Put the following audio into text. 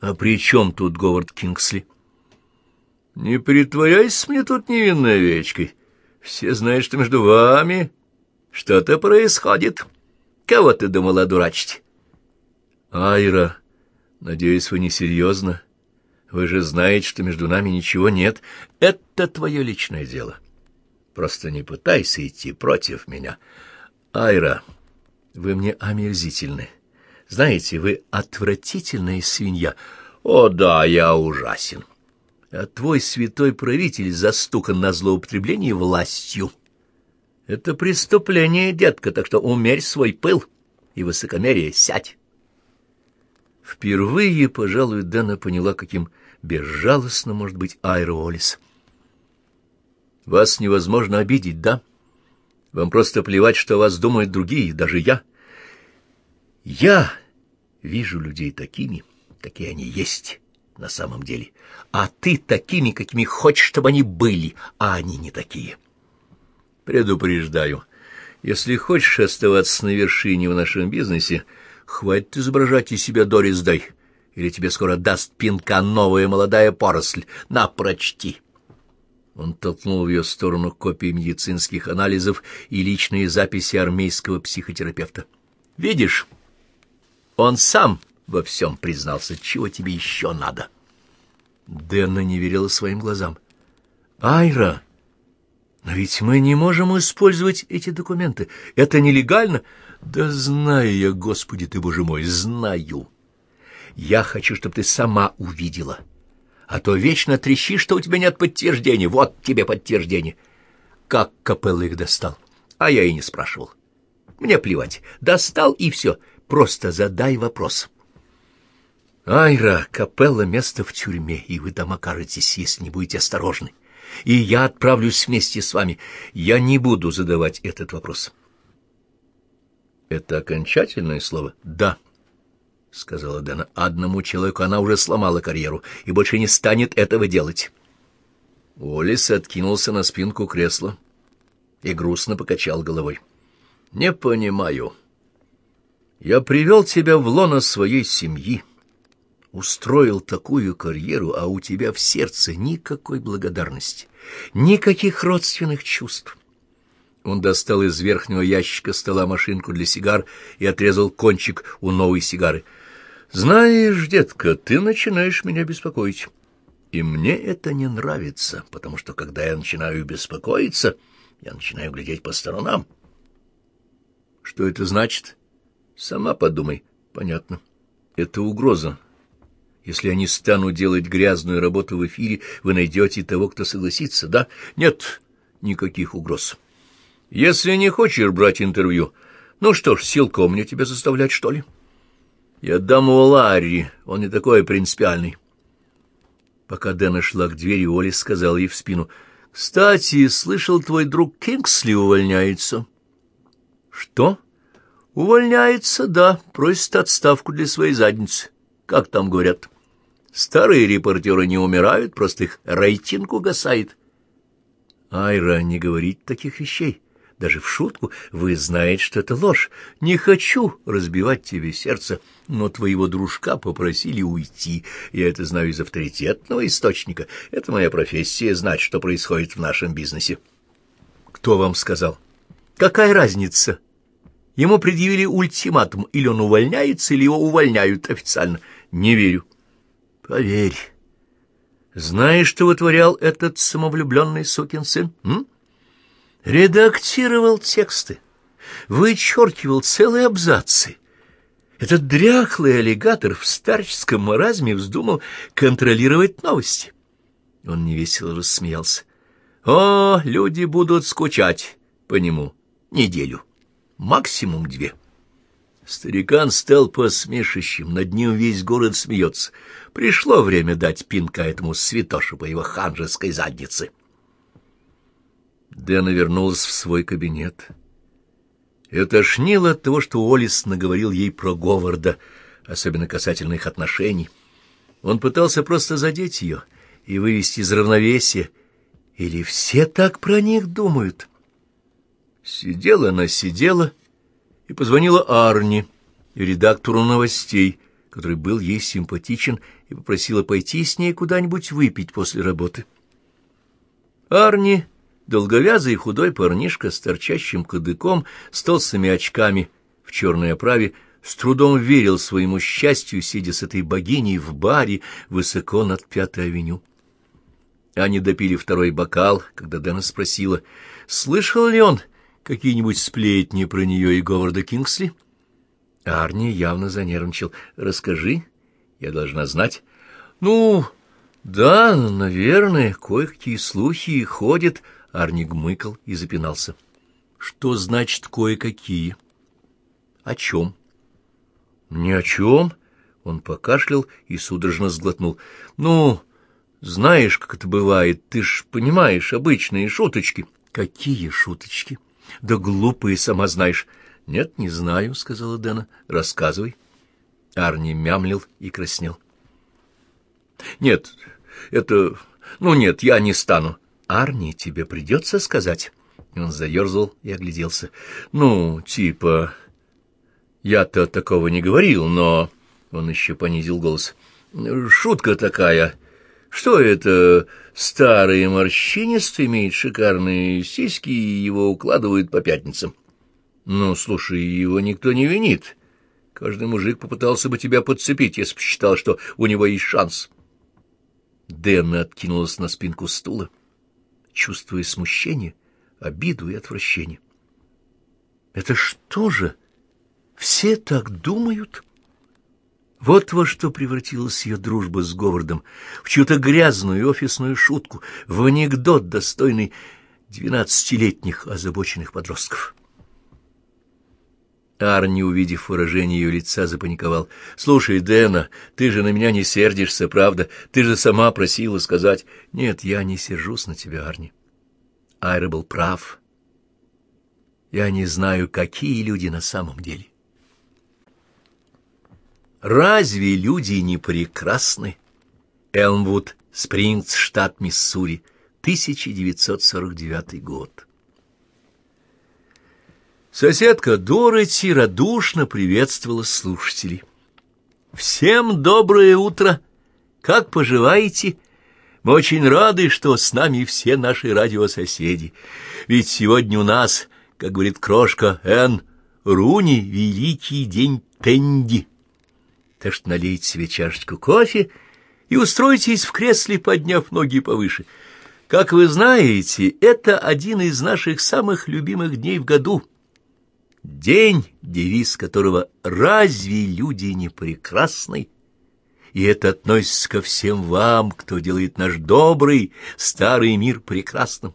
А при чем тут Говард Кингсли? Не притворяйся мне тут невинной овечкой. Все знают, что между вами что-то происходит. Кого ты думала дурачить? Айра, надеюсь, вы не серьезно. Вы же знаете, что между нами ничего нет. Это твое личное дело. Просто не пытайся идти против меня. Айра, вы мне омерзительны. Знаете, вы отвратительная свинья. О, да, я ужасен. А твой святой правитель застукан на злоупотреблении властью. Это преступление, детка, так что умерь свой пыл и высокомерие сядь. Впервые, пожалуй, Дэна поняла, каким безжалостно может быть Айра. Вас невозможно обидеть, да? Вам просто плевать, что о вас думают другие, даже я. Я вижу людей такими, какие они есть на самом деле, а ты такими, какими хочешь, чтобы они были, а они не такие. Предупреждаю, если хочешь оставаться на вершине в нашем бизнесе, хватит изображать из себя Дорис Дай, или тебе скоро даст пинка новая молодая поросль. На, прочти!» Он толкнул в ее сторону копии медицинских анализов и личные записи армейского психотерапевта. «Видишь?» Он сам во всем признался. Чего тебе еще надо? Дэнна не верила своим глазам. Айра, но ведь мы не можем использовать эти документы. Это нелегально. Да знаю я, Господи ты, Боже мой, знаю. Я хочу, чтобы ты сама увидела. А то вечно трещишь, что у тебя нет подтверждения. Вот тебе подтверждение. Как Капелла их достал? А я и не спрашивал. Мне плевать. Достал и все. Просто задай вопрос. Айра, капелла — место в тюрьме, и вы там окажетесь, если не будете осторожны. И я отправлюсь вместе с вами. Я не буду задавать этот вопрос. Это окончательное слово? Да, — сказала Дэна. Одному человеку она уже сломала карьеру и больше не станет этого делать. Уоллес откинулся на спинку кресла и грустно покачал головой. — Не понимаю. — я привел тебя в лоно своей семьи, устроил такую карьеру, а у тебя в сердце никакой благодарности, никаких родственных чувств. Он достал из верхнего ящика стола машинку для сигар и отрезал кончик у новой сигары. «Знаешь, детка, ты начинаешь меня беспокоить. И мне это не нравится, потому что, когда я начинаю беспокоиться, я начинаю глядеть по сторонам». «Что это значит?» Сама подумай. Понятно. Это угроза. Если они станут делать грязную работу в эфире, вы найдете того, кто согласится, да? Нет никаких угроз. Если не хочешь брать интервью, ну что ж, силком мне тебя заставлять, что ли? Я дам его Ларри, он не такой принципиальный. Пока Дэна шла к двери, Оли сказал ей в спину. — Кстати, слышал, твой друг Кингсли увольняется. — Что? — Увольняется, да, просит отставку для своей задницы. Как там говорят? Старые репортеры не умирают, просто их рейтинг угасает. Айра, не говорить таких вещей. Даже в шутку вы знаете, что это ложь. Не хочу разбивать тебе сердце, но твоего дружка попросили уйти. Я это знаю из авторитетного источника. Это моя профессия — знать, что происходит в нашем бизнесе. Кто вам сказал? Какая разница? — Ему предъявили ультиматум, или он увольняется, или его увольняют официально. Не верю. Поверь. Знаешь, что вытворял этот самовлюбленный сукин сын? М? Редактировал тексты, вычеркивал целые абзацы. Этот дряхлый аллигатор в старческом маразме вздумал контролировать новости. Он невесело рассмеялся. О, люди будут скучать по нему неделю максимум две. Старикан стал посмешищем, над ним весь город смеется. Пришло время дать пинка этому святошу по его ханжеской заднице. Дэна вернулась в свой кабинет. Это шнило от того, что Олис наговорил ей про Говарда, особенно касательно их отношений. Он пытался просто задеть ее и вывести из равновесия. Или все так про них думают? Сидела она, сидела и позвонила Арни, редактору новостей, который был ей симпатичен, и попросила пойти с ней куда-нибудь выпить после работы. Арни, долговязый худой парнишка с торчащим кадыком, с толстыми очками в черной оправе, с трудом верил своему счастью, сидя с этой богиней в баре высоко над Пятой авеню. Они допили второй бокал, когда Дэна спросила, слышал ли он какие-нибудь сплетни про нее и Говарда Кингсли? Арни явно занервничал. «Расскажи, я должна знать». «Ну, да, наверное, кое-какие слухи ходят». Арни гмыкал и запинался. «Что значит кое-какие?» «О чем?» «Ни о чем». Он покашлял и судорожно сглотнул. «Ну, знаешь, как это бывает, ты ж понимаешь, обычные шуточки». «Какие шуточки?» «Да глупые, сама знаешь». «Нет, не знаю», — сказала Дэна. «Рассказывай». Арни мямлил и краснел. «Нет, это... Ну нет, я не стану». «Арни, тебе придется сказать». Он заерзал и огляделся. «Ну, типа...» Я-то такого не говорил, но... Он еще понизил голос. Шутка такая. Что это? Старый морщинистый имеет шикарные сиськи и его укладывают по пятницам. Ну, слушай, его никто не винит. Каждый мужик попытался бы тебя подцепить, если бы считал, что у него есть шанс. Дэнна откинулась на спинку стула, чувствуя смущение, обиду и отвращение. Это что же? Все так думают? Вот во что превратилась ее дружба с Говардом, в чью-то грязную офисную шутку, в анекдот, достойный двенадцатилетних озабоченных подростков. Арни, увидев выражение ее лица, запаниковал. — Слушай, Дэна, ты же на меня не сердишься, правда? Ты же сама просила сказать... — Нет, я не сержусь на тебя, Арни. Айра был прав. Я не знаю, какие люди на самом деле. Разве люди не прекрасны? Элмвуд, Спрингс, штат Миссури, 1949 год. Соседка Дороти радушно приветствовала слушателей. «Всем доброе утро! Как поживаете? Мы очень рады, что с нами все наши радиососеди. Ведь сегодня у нас, как говорит крошка Н. Руни, великий день Тенди» так что налейте себе чашечку кофе и устройтесь в кресле, подняв ноги повыше. Как вы знаете, это один из наших самых любимых дней в году. День, девиз которого «Разве люди не прекрасны?» И это относится ко всем вам, кто делает наш добрый старый мир прекрасным.